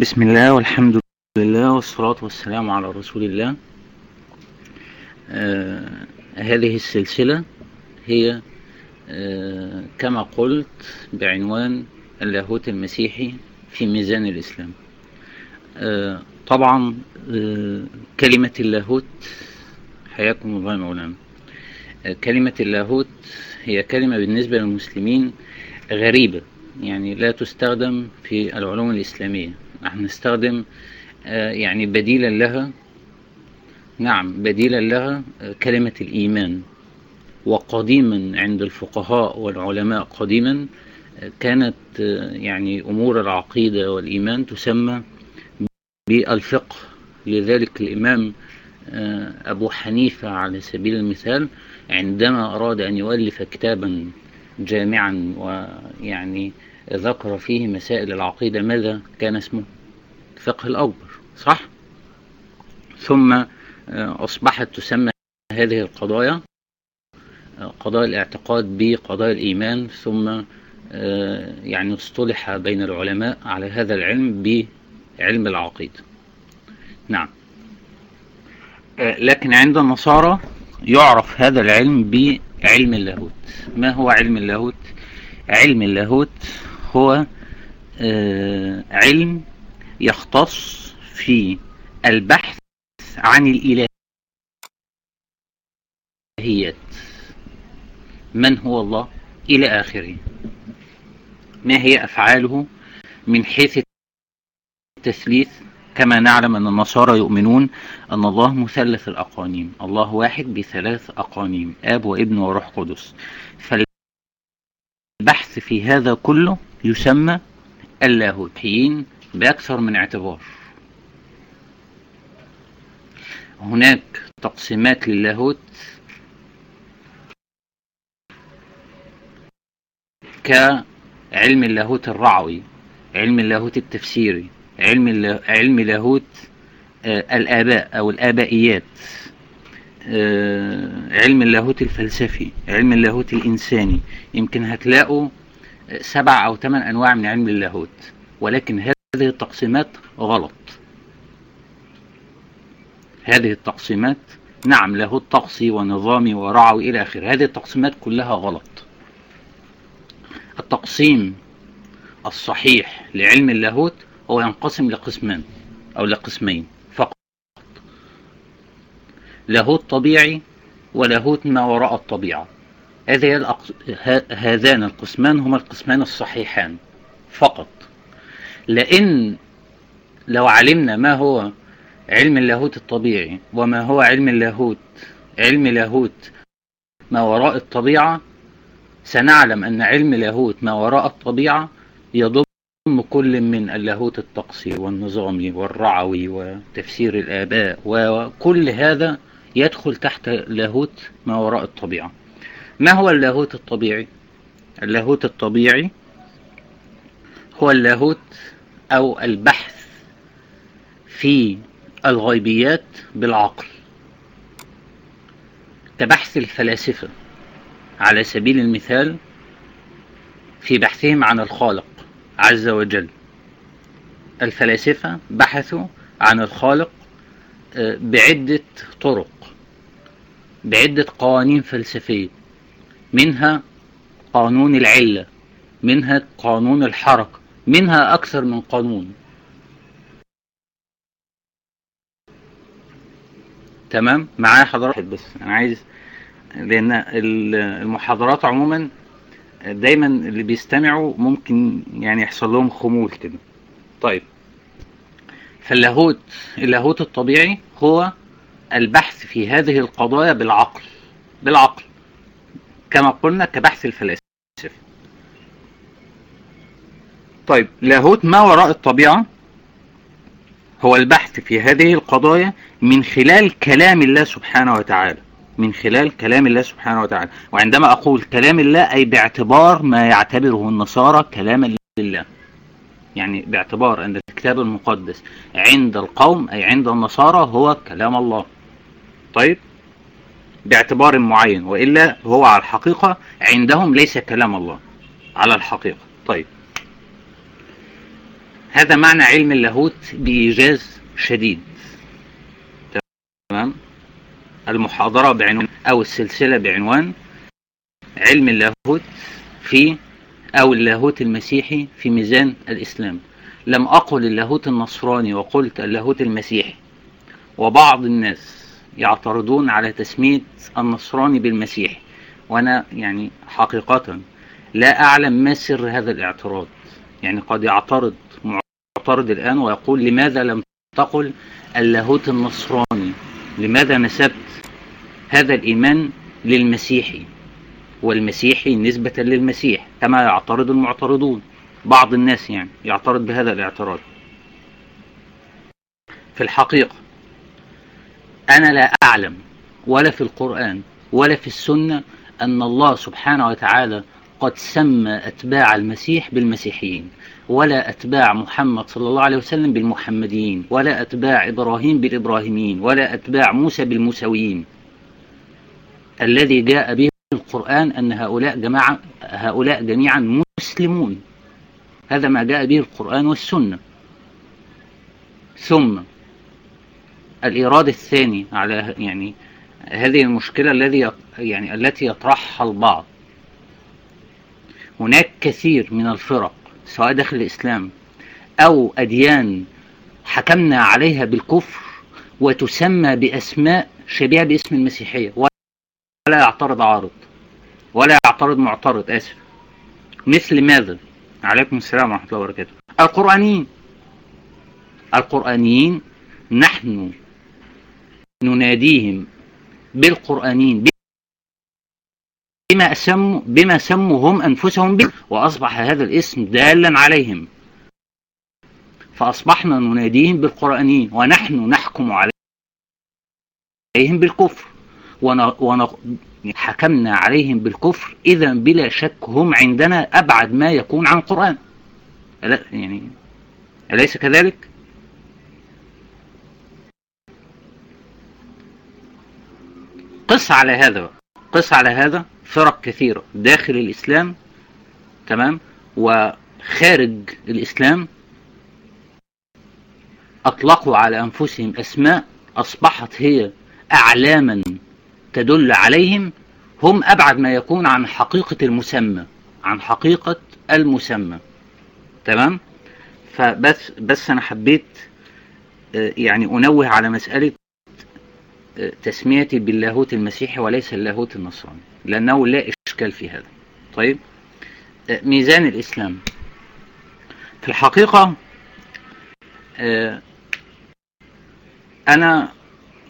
بسم الله والحمد لله والصلاة والسلام على رسول الله. آه هذه السلسلة هي آه كما قلت بعنوان اللاهوت المسيحي في ميزان الإسلام. آه طبعا آه كلمة اللاهوت حياكم الله مولانا. آه كلمة اللاهوت هي كلمة بالنسبة للمسلمين غريبة يعني لا تستخدم في العلوم الإسلامية. نحن نستخدم آه يعني بديلا لها نعم بديلا لها آه كلمة الإيمان. وقديما عند الفقهاء والعلماء قديما آه كانت يعني أمور العقيدة والإيمان تسمى بالفقه. لذلك الإمام أبو حنيفة على سبيل المثال عندما أراد أن يؤلف كتابا جامعا ويعني ذكر فيه مسائل العقيدة ماذا كان اسمه؟ فقه الأكبر صح؟ ثم أصبحت تسمى هذه القضايا قضايا الاعتقاد بقضايا الإيمان ثم يعني اصطلح بين العلماء على هذا العلم بعلم العقيدة نعم. لكن عند النصارى يعرف هذا العلم بعلم اللاهوت. ما هو علم اللاهوت؟ علم اللاهوت هو علم يختص في البحث عن الإلهيات. من هو الله إلى آخره؟ ما هي أفعاله من حيث التثليث؟ كما نعلم أن النصارى يؤمنون أن الله مثلث الأقانيم. الله واحد بثلاث أقانيم آب وابن وروح قدس. فالبحث في هذا كله يسمى اللاهوتيين بأكثر من اعتبار. هناك تقسيمات للاهوت كعلم اللاهوت الرعوي علم اللاهوت التفسيري علم علم لاهوت آه الآباء أو الآبائيات آه علم اللاهوت الفلسفي علم اللاهوت الإنساني. يمكن هتلاقوا سبع أو ثمان أنواع من علم اللاهوت ولكن هذه التقسيمات غلط. هذه التقسيمات نعم لاهوت طقسي ونظامي ورعوي إلى آخره. هذه التقسيمات كلها غلط. التقسيم الصحيح لعلم اللاهوت هو ينقسم لقسمان أو لقسمين فقط. لاهوت طبيعي ولاهوت ما وراء الطبيعة. هذه. هذان القسمان هما القسمان الصحيحان فقط. لأن لو علمنا ما هو علم اللاهوت الطبيعي وما هو علم اللاهوت علم لاهوت ما وراء الطبيعة سنعلم أن علم لاهوت ما وراء الطبيعة يضم كل من اللاهوت الطقسي والنظامي والرعوي وتفسير الآباء وكل هذا يدخل تحت لاهوت ما وراء الطبيعة. ما هو اللاهوت الطبيعي؟ اللاهوت الطبيعي هو اللاهوت أو البحث في الغيبيات بالعقل. كبحث الفلاسفة على سبيل المثال في بحثهم عن الخالق عز وجل. الفلاسفة بحثوا عن الخالق بعدة طرق بعدة قوانين فلسفية. منها قانون العلة منها قانون الحركة. منها أكثر من قانون. تمام؟ معايا حضرتك بس. أنا عايز لأن المحاضرات عموما دايما اللي بيستمعوا ممكن يعني يحصل لهم خمول كده. طيب. فاللاهوت اللاهوت الطبيعي هو البحث في هذه القضايا بالعقل. بالعقل. كما قلنا كبحث الفلاسفة. طيب لاهوت ما وراء الطبيعة؟ هو البحث في هذه القضايا من خلال كلام الله سبحانه وتعالى. من خلال كلام الله سبحانه وتعالى. وعندما أقول كلام الله أي باعتبار ما يعتبره النصارى كلاما لله. يعني باعتبار أن الكتاب المقدس عند القوم أي عند النصارى هو كلام الله. طيب باعتبار معين وإلا هو على الحقيقة عندهم ليس كلام الله. على الحقيقة. طيب. هذا معنى علم اللاهوت بإيجاز شديد. تمام؟ المحاضرة بعنوان أو السلسلة بعنوان علم اللاهوت في أو اللاهوت المسيحي في ميزان الإسلام. لم أقل اللاهوت النصراني وقلت اللاهوت المسيحي. وبعض الناس يعترضون على تسمية النصراني بالمسيحي وأنا يعني حقيقة لا أعلم ما سر هذا الاعتراض. يعني قد يعترض معترض الآن ويقول لماذا لم تقل اللاهوت النصراني؟ لماذا نسبت هذا الإيمان للمسيحي؟ والمسيحي نسبة للمسيح كما يعترض المعترضون بعض الناس يعني يعترض بهذا الاعتراض. في الحقيقة أنا لا أعلم ولا في القرآن ولا في السنة أن الله سبحانه وتعالى قد سمى أتباع المسيح بالمسيحيين ولا أتباع محمد صلى الله عليه وسلم بالمحمديين ولا أتباع إبراهيم بالإبراهيميين ولا أتباع موسى بالموسويين. الذي جاء به القرآن أن هؤلاء جماعة هؤلاء جميعا مسلمون. هذا ما جاء به القرآن والسنة. ثم الإيراد الثاني على يعني هذه المشكلة الذي يعني التي يطرحها البعض. هناك كثير من الفرق سواء داخل الإسلام أو أديان حكمنا عليها بالكفر وتسمى بأسماء شبيهة باسم المسيحية. ولا يعترض عارض ولا يعترض معترض آسف. مثل ماذا؟ عليكم السلام ورحمة الله وبركاته. القرآنيين. القرآنيين نحن نناديهم بالقرآنيين بما سموا بما سموا هم أنفسهم به وأصبح هذا الاسم دالا عليهم فأصبحنا نناديهم بالقرآنيين ونحن نحكم عليهم بالكفر. حكمنا عليهم بالكفر إذا بلا شك هم عندنا أبعد ما يكون عن القرآن يعني أليس كذلك؟ قس على هذا قس على هذا فرق كثيرة داخل الإسلام تمام؟ وخارج الإسلام أطلقوا على أنفسهم أسماء أصبحت هي أعلاما تدل عليهم هم أبعد ما يكون عن حقيقة المسمى عن حقيقة المسمى تمام؟ فبس بس أنا حبيت يعني أنوه على مسألة تسميتي باللاهوت المسيحي وليس اللاهوت النصراني لأنه لا إشكال في هذا. طيب؟ ميزان الإسلام. في الحقيقة أنا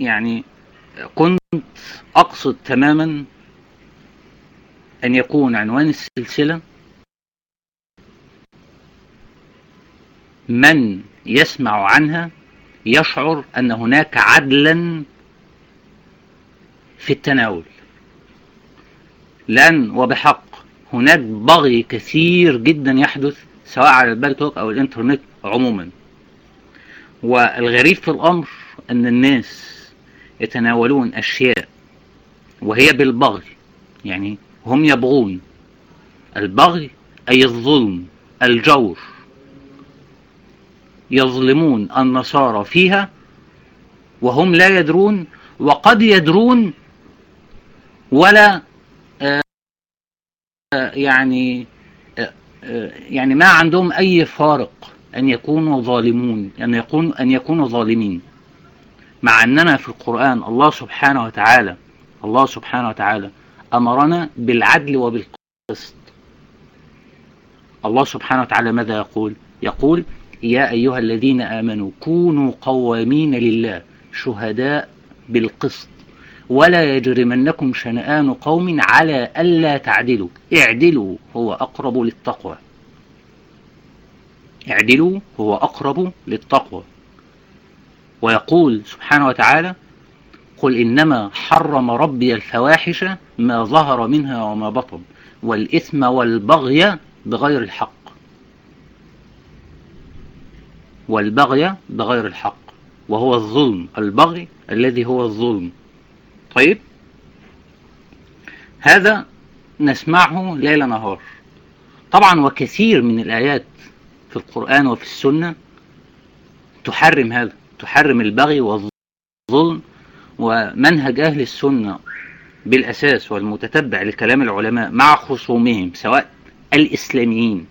يعني كنت أقصد تماما أن يكون عنوان السلسلة من يسمع عنها يشعر أن هناك عدلا في التناول. لأن وبحق. هناك بغي كثير جدا يحدث سواء على البالتوك أو الإنترنت عموما. والغريب في الأمر أن الناس يتناولون أشياء وهي بالبغي يعني هم يبغون. البغي أي الظلم الجور. يظلمون النصارى فيها وهم لا يدرون وقد يدرون ولا يعني يعني ما عندهم أي فارق أن يكونوا ظالمون أن يكون أن يكونوا ظالمين. مع أننا في القرآن الله سبحانه وتعالى الله سبحانه وتعالى أمرنا بالعدل وبالقسط. الله سبحانه وتعالى ماذا يقول؟ يقول يا أيها الذين آمنوا كونوا قوامين لله شهداء بالقسط. ولا يجرمنكم شنآن قوم على ألا تعدلوا. اعدلوا هو أقرب للتقوى. اعدلوا هو أقرب للتقوى. ويقول سبحانه وتعالى قل إنما حرم ربي الفواحش ما ظهر منها وما بطن والإثم والبغي بغير الحق. والبغي بغير الحق. وهو الظلم البغي الذي هو الظلم. طيب. هذا نسمعه ليل نهار. طبعا وكثير من الآيات في القرآن وفي السنة تحرم هذا تحرم البغي والظلم ومنهج أهل السنة بالأساس والمتتبع لكلام العلماء مع خصومهم سواء الإسلاميين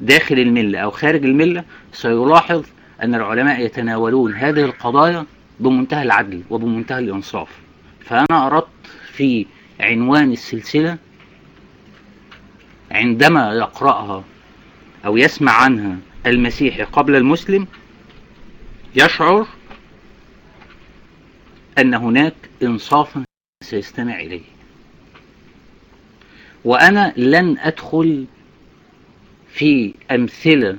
داخل الملة أو خارج الملة سيلاحظ أن العلماء يتناولون هذه القضايا بمنتهى العدل وبمنتهى الإنصاف. فأنا أردت في عنوان السلسلة عندما يقرأها أو يسمع عنها المسيحي قبل المسلم يشعر أن هناك إنصافا سيستمع إليه. وأنا لن أدخل في أمثلة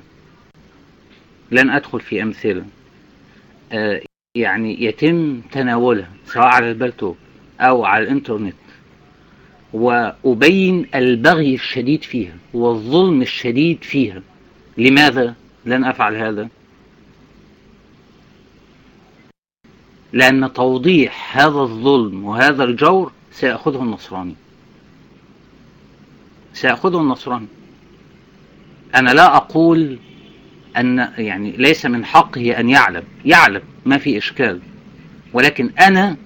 لن أدخل في أمثلة آه يعني يتم تناولها سواء على البلتوب أو على الإنترنت وأبين البغي الشديد فيها والظلم الشديد فيها. لماذا لن أفعل هذا؟ لأن توضيح هذا الظلم وهذا الجور سيأخذه النصراني. سيأخذه النصراني. أنا لا أقول أن يعني ليس من حقه أن يعلم. يعلم ما في إشكال. ولكن أنا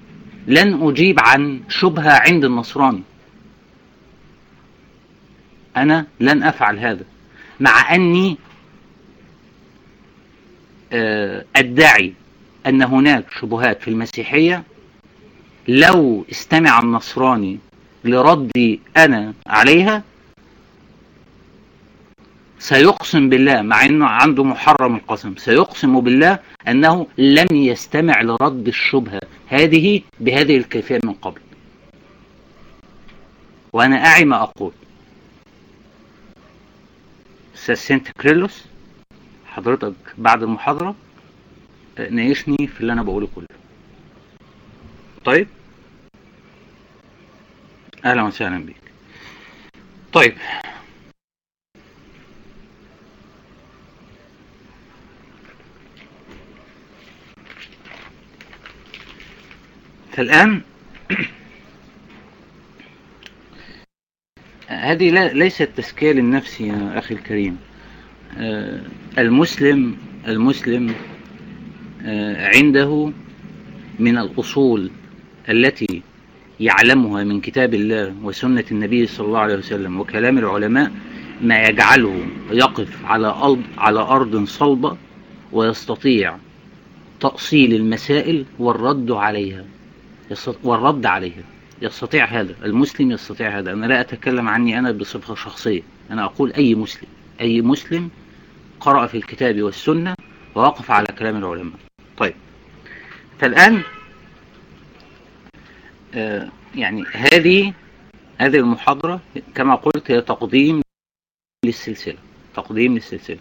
لن أجيب عن شبهة عند النصراني. أنا لن أفعل هذا مع أني أدعي أن هناك شبهات في المسيحية. لو استمع النصراني لردي أنا عليها سيقسم بالله مع أنه عنده محرم القسم سيقسم بالله أنه لم يستمع لرد الشبهة هذه بهذه الكيفية من قبل. وأنا أعي ما أقول. أستاذ سنت كريلوس حضرتك بعد المحاضرة ناقشني في اللي أنا بقوله كله. طيب؟ أهلا وسهلا بك طيب فالآن هذه ليست تزكية للنفس يا أخي الكريم. المسلم المسلم عنده من الأصول التي يعلمها من كتاب الله وسنة النبي صلى الله عليه وسلم وكلام العلماء ما يجعله يقف على أرض, على أرض صلبة ويستطيع تأصيل المسائل والرد عليها. والرد عليها. يستطيع هذا. المسلم يستطيع هذا. أنا لا أتكلم عني أنا بصفة شخصية. أنا أقول أي مسلم. أي مسلم قرأ في الكتاب والسنة ووقف على كلام العلماء. طيب. فالآن آه يعني هذه هذه المحاضرة كما قلت هي تقديم للسلسلة. تقديم للسلسلة.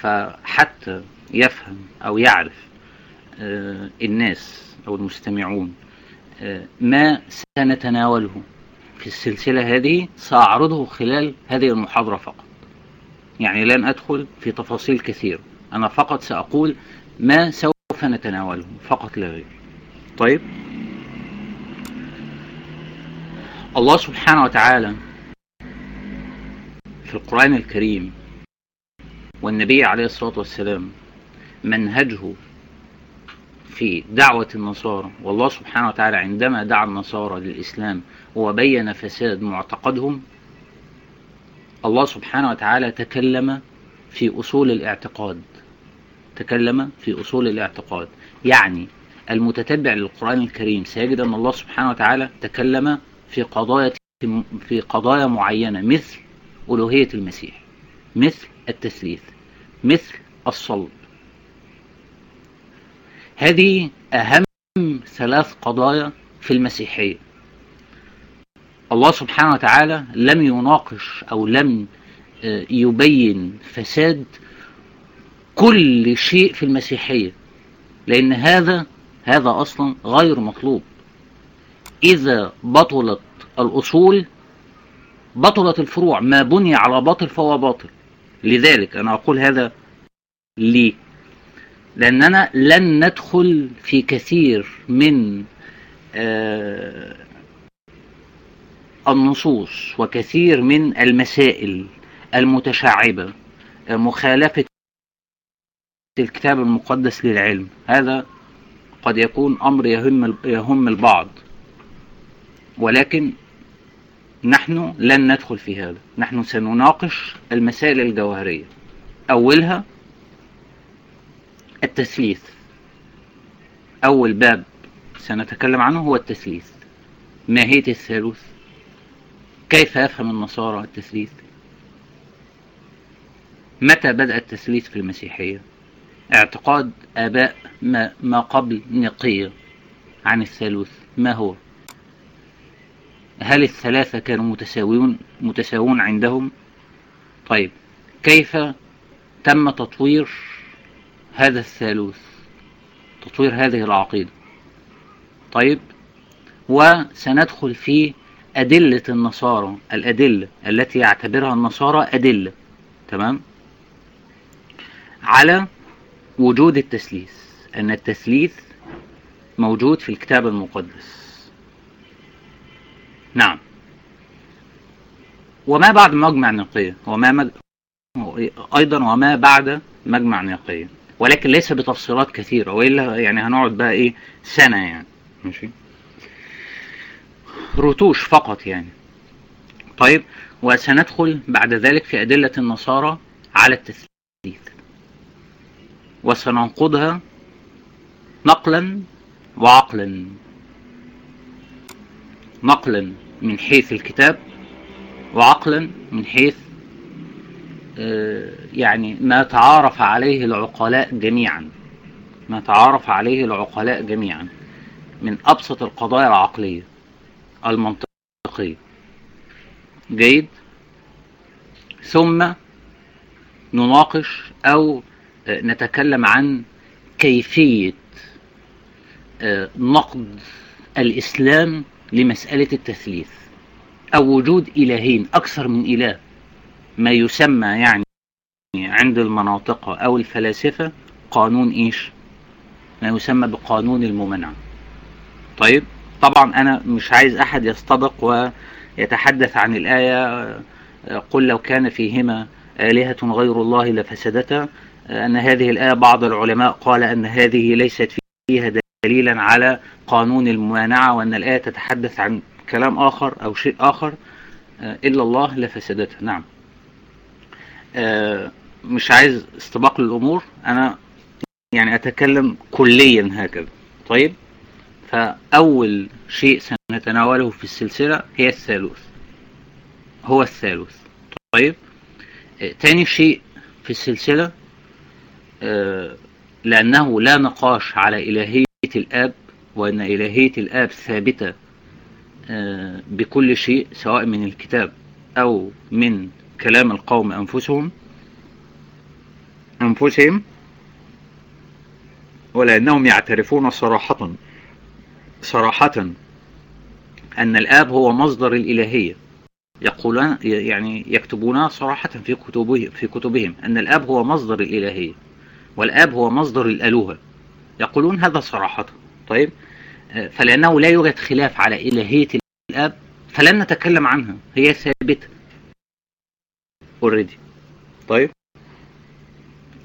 فحتى يفهم أو يعرف آه الناس أو المستمعون ما سنتناوله في السلسلة هذه سأعرضه خلال هذه المحاضرة فقط. يعني لن أدخل في تفاصيل كثير. أنا فقط سأقول ما سوف نتناوله فقط لا غير. طيب؟ الله سبحانه وتعالى في القرآن الكريم والنبي عليه الصلاة والسلام منهجه في دعوة النصارى. والله سبحانه وتعالى عندما دعا النصارى للإسلام وبين فساد معتقدهم الله سبحانه وتعالى تكلم في أصول الاعتقاد. تكلم في أصول الاعتقاد. يعني المتتبع للقرآن الكريم سيجد أن الله سبحانه وتعالى تكلم في قضايا في قضايا معينة مثل ألوهية المسيح مثل التثليث مثل الصلب. هذه أهم ثلاث قضايا في المسيحية. الله سبحانه وتعالى لم يناقش أو لم يبين فساد كل شيء في المسيحية لأن هذا هذا أصلا غير مطلوب. إذا بطلت الأصول بطلت الفروع ما بني على باطل فهو باطل. لذلك أنا أقول هذا ليه لأننا لن ندخل في كثير من آه النصوص وكثير من المسائل المتشعبة مخالفة الكتاب المقدس للعلم. هذا قد يكون أمر يهم يهم البعض. ولكن نحن لن ندخل في هذا. نحن سنناقش المسائل الجوهرية. أولها التثليث. أول باب سنتكلم عنه هو التثليث. ماهية الثالوث؟ كيف يفهم النصارى التثليث؟ متى بدأ التثليث في المسيحية؟ اعتقاد آباء ما, ما قبل نقية عن الثالوث ما هو؟ هل الثلاثة كانوا متساويون متساوون عندهم؟ طيب كيف تم تطوير هذا الثالوث تطوير هذه العقيدة. طيب وسندخل في أدلة النصارى الأدلة التي يعتبرها النصارى أدلة تمام؟ على وجود التثليث أن التثليث موجود في الكتاب المقدس. نعم. وما بعد مجمع نقية وما مج... أيضا وما بعد مجمع نقية. ولكن ليس بتفصيلات كثيرة وإلا يعني هنقعد بقى إيه سنة يعني. ماشي؟ رتوش فقط يعني. طيب وسندخل بعد ذلك في أدلة النصارى على التثليث. وسننقضها نقلا وعقلا. نقلا من حيث الكتاب وعقلا من حيث يعني ما تعارف عليه العقلاء جميعا. ما تعارف عليه العقلاء جميعا. من أبسط القضايا العقلية. المنطقية. جيد؟ ثم نناقش أو نتكلم عن كيفية نقد الإسلام لمسألة التثليث. أو وجود إلهين أكثر من إله. ما يسمى يعني عند المناطق أو الفلاسفة قانون إيش؟ ما يسمى بقانون الممانعة طيب طبعا أنا مش عايز أحد يستبق ويتحدث عن الآية قل لو كان فيهما آلهة غير الله لفسدتا. أن هذه الآية بعض العلماء قال أن هذه ليست فيها دليلا على قانون الممانعة وأن الآية تتحدث عن كلام آخر أو شيء آخر إلا الله لفسدتها نعم. مش عايز استباق للأمور أنا يعني أتكلم كليا هكذا. طيب؟ فأول شيء سنتناوله في السلسلة هي الثالوث. هو الثالوث. طيب؟ تاني شيء في السلسلة لأنه لا نقاش على إلهية الآب وأن إلهية الآب ثابتة بكل شيء سواء من الكتاب أو من كلام القوم أنفسهم أنفسهم ولأنهم يعترفون صراحة صراحة أن الآب هو مصدر الإلهية. يقولون يعني يكتبونها صراحة في كتبهم في كتبهم أن الآب هو مصدر الإلهية والآب هو مصدر الألوهة. يقولون هذا صراحة. طيب فلأنه لا يوجد خلاف على إلهية الآب فلن نتكلم عنها هي ثابتة. اوريدي طيب.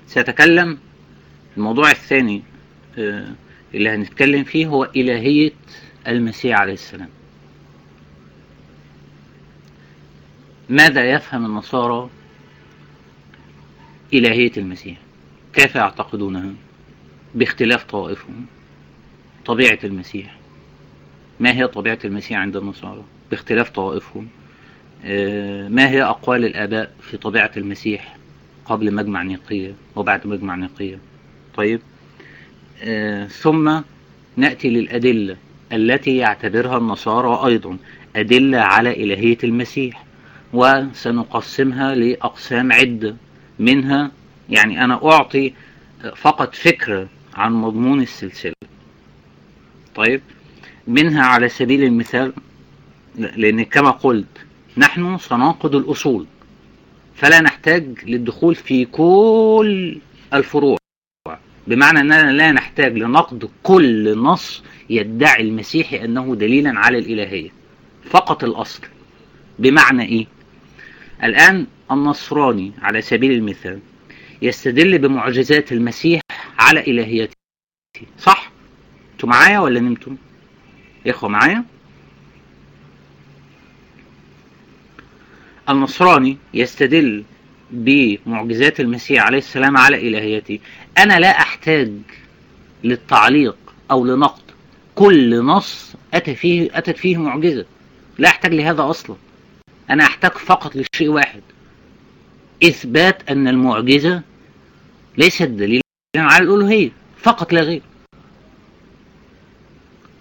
سأتكلم الموضوع الثاني اللي هنتكلم فيه هو إلهية المسيح عليه السلام. ماذا يفهم النصارى إلهية المسيح؟ كيف يعتقدونها؟ باختلاف طوائفهم. طبيعة المسيح. ما هي طبيعة المسيح عند النصارى؟ باختلاف طوائفهم. ما هي أقوال الآباء في طبيعة المسيح قبل مجمع نيقية وبعد مجمع نيقية؟ طيب. ثم نأتي للأدلة التي يعتبرها النصارى أيضا أدلة على إلهية المسيح وسنقسمها لأقسام عدة. منها يعني أنا أعطي فقط فكرة عن مضمون السلسلة. طيب. منها على سبيل المثال لأن كما قلت نحن سننقد الأصول فلا نحتاج للدخول في كل الفروع بمعنى أننا لا نحتاج لنقد كل نص يدعي المسيحي أنه دليلا على الإلهية فقط الأصل بمعنى إيه الآن النصراني على سبيل المثال يستدل بمعجزات المسيح على إلهيته صح؟ أنتوا معايا ولا نمتم؟ إخوة معايا؟ النصراني يستدل بمعجزات المسيح عليه السلام على إلهيته. أنا لا أحتاج للتعليق أو لنقد. كل نص أتى فيه أتت فيه معجزة. لا أحتاج لهذا أصلا. أنا أحتاج فقط لشيء واحد. إثبات أن المعجزة ليست دليلا على الألوهية. فقط لا غير.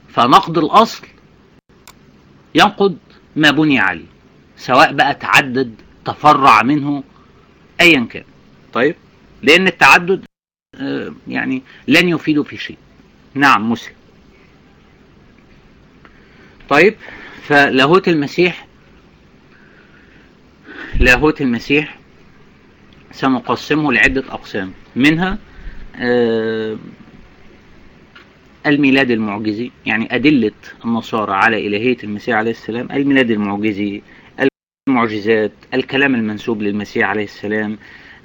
فنقد الأصل ينقض ما بني عليه. سواء بقى تعدد تفرع منه أيا كان. طيب؟ لأن التعدد آه، يعني لن يفيد في شيء. نعم مسلم. طيب؟ فلاهوت المسيح لاهوت المسيح سنقسمه لعدة أقسام. منها آه، الميلاد المعجزي يعني أدلة النصارى على إلهية المسيح عليه السلام الميلاد المعجزي المعجزات الكلام المنسوب للمسيح عليه السلام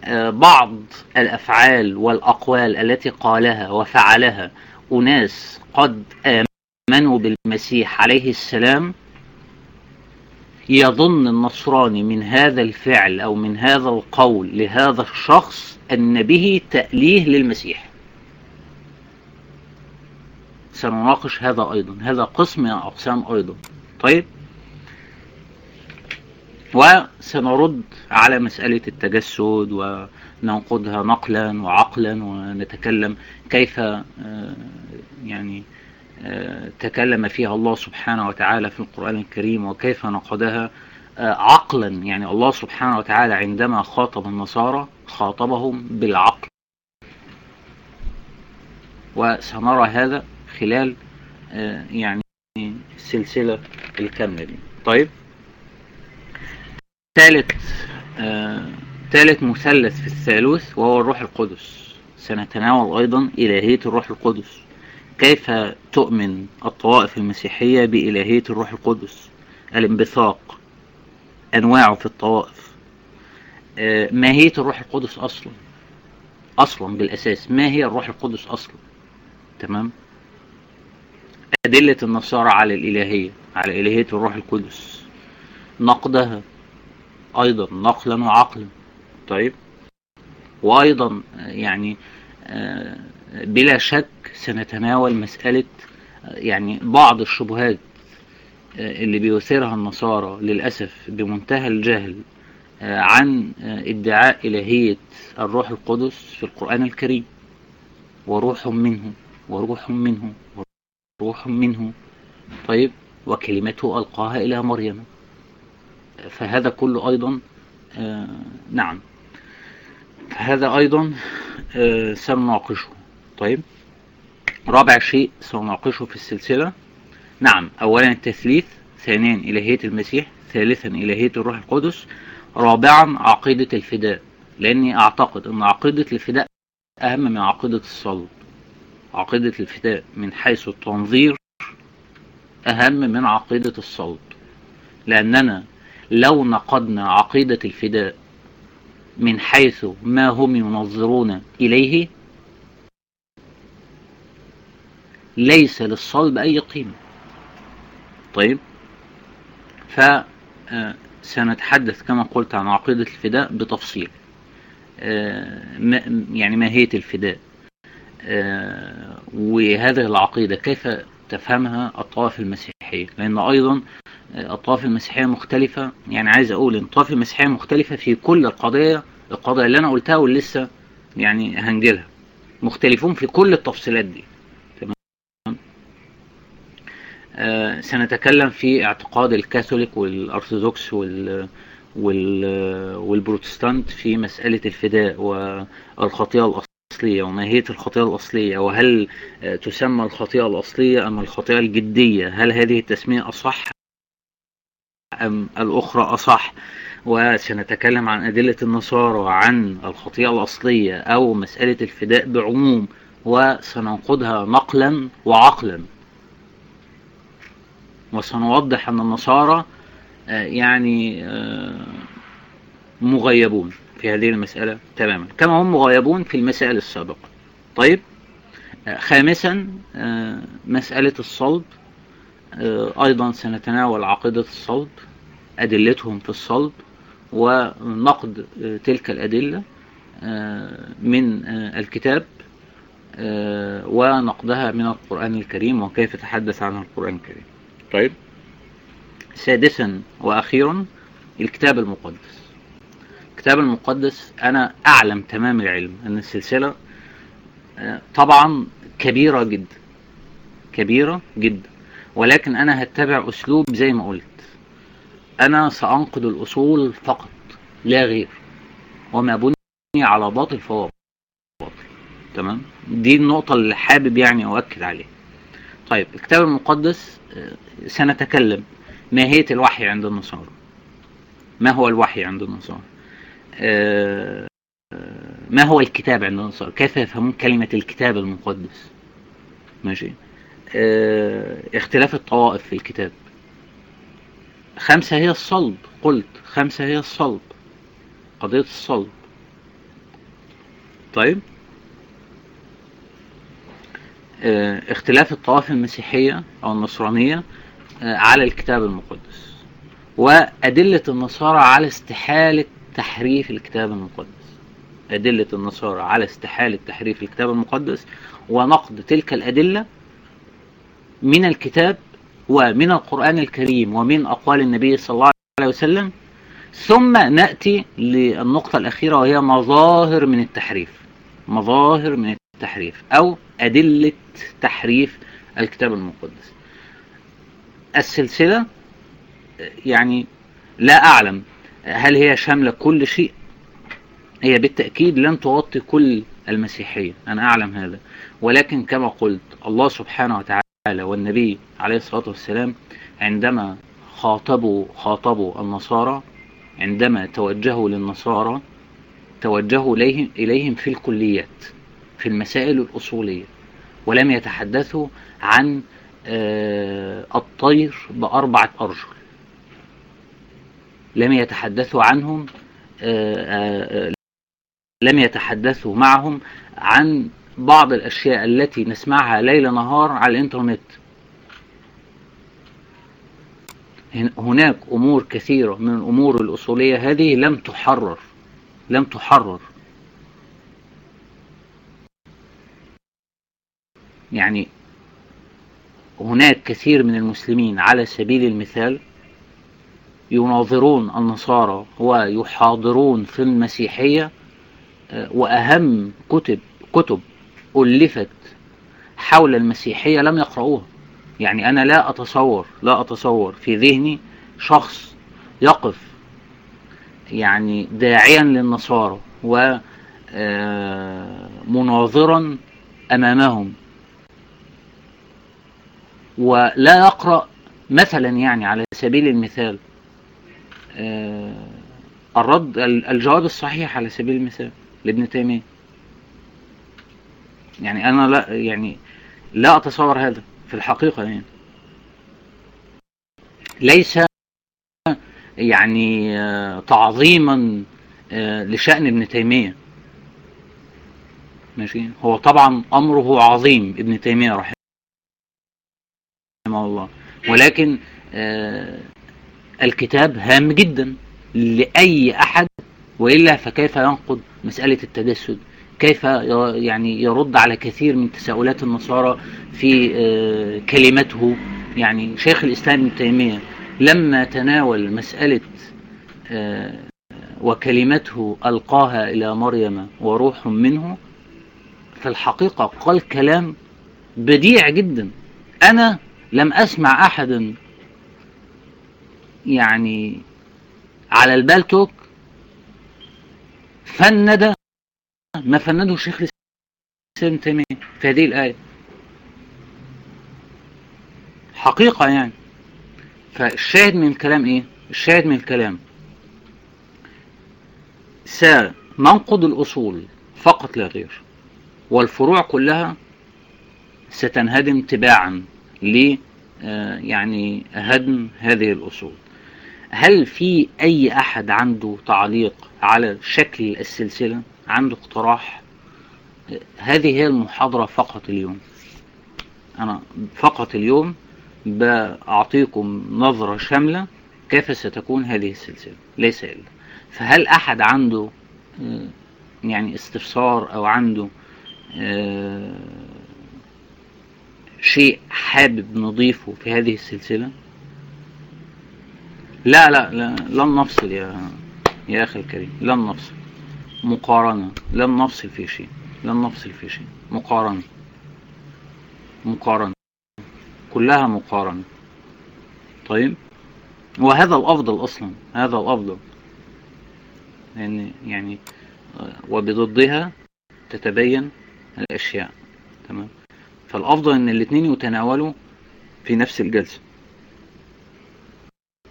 آه، بعض الأفعال والأقوال التي قالها وفعلها أناس قد آمنوا بالمسيح عليه السلام يظن النصراني من هذا الفعل أو من هذا القول لهذا الشخص أن به تأليه للمسيح. سنناقش هذا أيضا هذا قسم من أقسام أيضا. طيب؟ وسنرد على مسألة التجسد وننقدها نقلا وعقلا ونتكلم كيف آه، يعني آه، تكلم فيها الله سبحانه وتعالى في القرآن الكريم وكيف نقدها آه، عقلا. يعني الله سبحانه وتعالى عندما خاطب النصارى خاطبهم بالعقل. وسنرى هذا خلال يعني السلسلة الكاملة دي. طيب؟ ثالث آه، ثالث مثلث في الثالوث وهو الروح القدس. سنتناول أيضا إلهية الروح القدس. كيف تؤمن الطوائف المسيحية بإلهية الروح القدس؟ الانبثاق أنواعه في الطوائف. آه، ماهية الروح القدس أصلا؟ أصلا بالأساس ما هي الروح القدس أصلا؟ تمام؟ أدلة النصارى على الإلهية على إلهية الروح القدس. نقدها أيضا نقلا وعقلا. طيب. وأيضا يعني آه، بلا شك سنتناول مسألة يعني بعض الشبهات آه، اللي بيثيرها النصارى للأسف بمنتهى الجهل آه، عن ادعاء إلهية الروح القدس في القرآن الكريم. وروح منه وروح منه وروح منه. طيب. وكلمته ألقاها إلى مريم. فهذا كله أيضا آه، نعم. فهذا أيضا آه، سنناقشه. طيب. رابع شيء سنناقشه في السلسلة. نعم أولا التثليث ثانيا إلهية المسيح ثالثا إلهية الروح القدس رابعا عقيدة الفداء. لأني أعتقد أن عقيدة الفداء أهم من عقيدة الصلب. عقيدة الفداء من حيث التنظير أهم من عقيدة الصلب. لأننا لو نقدنا عقيدة الفداء من حيث ما هم ينظرون إليه ليس للصلب أي قيمة. طيب فسنتحدث كما قلت عن عقيدة الفداء بتفصيل. آه، يعني ماهية الفداء. آه، وهذه العقيدة كيف تفهمها الطوائف المسيحية لأن أيضا الطوائف المسيحية مختلفة. يعني عايز أقول إن الطوائف المسيحية مختلفة في كل القضايا القضايا اللي أنا قلتها واللي لسه يعني هنجلها مختلفون في كل التفصيلات دي. تمام؟ آه سنتكلم في اعتقاد الكاثوليك والأرثوذكس وال وال والبروتستانت في مسألة الفداء والخطيئة الأصلية وماهية الخطيئة الأصلية وهل تسمى الخطيئة الأصلية أم الخطيئة الجدية؟ هل هذه التسمية أصح أم الأخرى أصح؟ وسنتكلم عن أدلة النصارى عن الخطيئة الأصلية أو مسألة الفداء بعموم وسننقدها نقلا وعقلا. وسنوضح أن النصارى آه، يعني آه، مغيبون. في هذه المسألة تماما. كما هم مغايبون في المسائل السابقة. طيب خامسا مسألة الصلب. أيضا سنتناول عقيدة الصلب أدلتهم في الصلب ونقد تلك الأدلة من الكتاب ونقدها من القرآن الكريم وكيف تحدث عنها القرآن الكريم. طيب سادسا وأخيرا الكتاب المقدس. الكتاب المقدس أنا أعلم تمام العلم أن السلسلة طبعا كبيرة جدا كبيرة جدا ولكن أنا هتبع أسلوب زي ما قلت. أنا سأنقد الأصول فقط لا غير. وما بني على باطل فهو باطل. تمام؟ دي النقطة اللي حابب يعني أؤكد عليها. طيب الكتاب المقدس سنتكلم. ماهية الوحي عند النصارى؟ ما هو الوحي عند النصارى؟ ما هو الكتاب عند النصارى كيف يفهمون كلمة الكتاب المقدس؟ ماشي. اختلاف الطوائف في الكتاب. خمسة هي الصلب قلت خمسة هي الصلب قضية الصلب. طيب. اختلاف الطوائف المسيحية أو النصرانية على الكتاب المقدس. وأدلة النصارى على استحالة تحريف الكتاب المقدس. أدلة النصارى على استحالة تحريف الكتاب المقدس ونقد تلك الأدلة من الكتاب ومن القرآن الكريم ومن أقوال النبي صلى الله عليه وسلم. ثم نأتي للنقطة الأخيرة وهي مظاهر من التحريف. مظاهر من التحريف أو أدلة تحريف الكتاب المقدس. السلسلة يعني لا أعلم هل هي شاملة كل شيء؟ هي بالتأكيد لن تغطي كل المسيحية أنا أعلم هذا. ولكن كما قلت الله سبحانه وتعالى والنبي عليه الصلاة والسلام عندما خاطبوا خاطبوا النصارى عندما توجهوا للنصارى توجهوا إليهم, إليهم في الكليات في المسائل الأصولية ولم يتحدثوا عن الطير بأربعة أرجل. لم يتحدثوا عنهم لم يتحدثوا معهم عن بعض الأشياء التي نسمعها ليل نهار على الإنترنت. هناك أمور كثيرة من الأمور الأصولية هذه لم تحرر لم تحرر. يعني هناك كثير من المسلمين على سبيل المثال يناظرون النصارى ويحاضرون في المسيحية وأهم كتب كتب ألفت حول المسيحية لم يقرأوها يعني أنا لا أتصور لا أتصور في ذهني شخص يقف يعني داعيا للنصارى ومناظرا أمامهم. ولا يقرأ مثلا يعني على سبيل المثال الرد الجواب الصحيح على سبيل المثال لابن تيمية. يعني أنا لا يعني لا أتصور هذا في الحقيقة يعني. ليس يعني تعظيما لشأن ابن تيمية. ماشي؟ هو طبعا أمره عظيم ابن تيمية رحمه الله. ولكن الكتاب هام جدا لأي أحد وإلا فكيف ينقض مسألة التجسد؟ كيف يعني يرد على كثير من تساؤلات النصارى في كلمته؟ يعني شيخ الإسلام ابن تيمية لما تناول مسألة وكلمته ألقاها إلى مريم وروح منه في الحقيقة قال كلام بديع جدا. أنا لم أسمع أحدا يعني على البالتوك فند ما فنده الشيخ الإسلام تيمية في هذه الآية. حقيقة يعني. فالشاهد من الكلام إيه؟ الشاهد من الكلام. سننقض الأصول فقط لا غير والفروع كلها ستنهدم تباعا ل يعني هدم هذه الأصول. هل في أي أحد عنده تعليق على شكل السلسلة؟ عنده اقتراح؟ هذه هي المحاضرة فقط اليوم. أنا فقط اليوم بأعطيكم نظرة شاملة كيف ستكون هذه السلسلة. ليس إلا. فهل أحد عنده آه، يعني استفسار أو عنده آه، شيء حابب نضيفه في هذه السلسلة؟ لا لا, لا لن نفصل يا يا أخي الكريم لن نفصل. مقارنة لن نفصل في شيء لن نفصل في شيء. مقارنة مقارنة كلها مقارنة. طيب؟ وهذا الأفضل أصلا هذا الأفضل. لأن يعني وبضدها تتبين الأشياء. تمام؟ فالأفضل إن الاتنين يتناولوا في نفس الجلسة.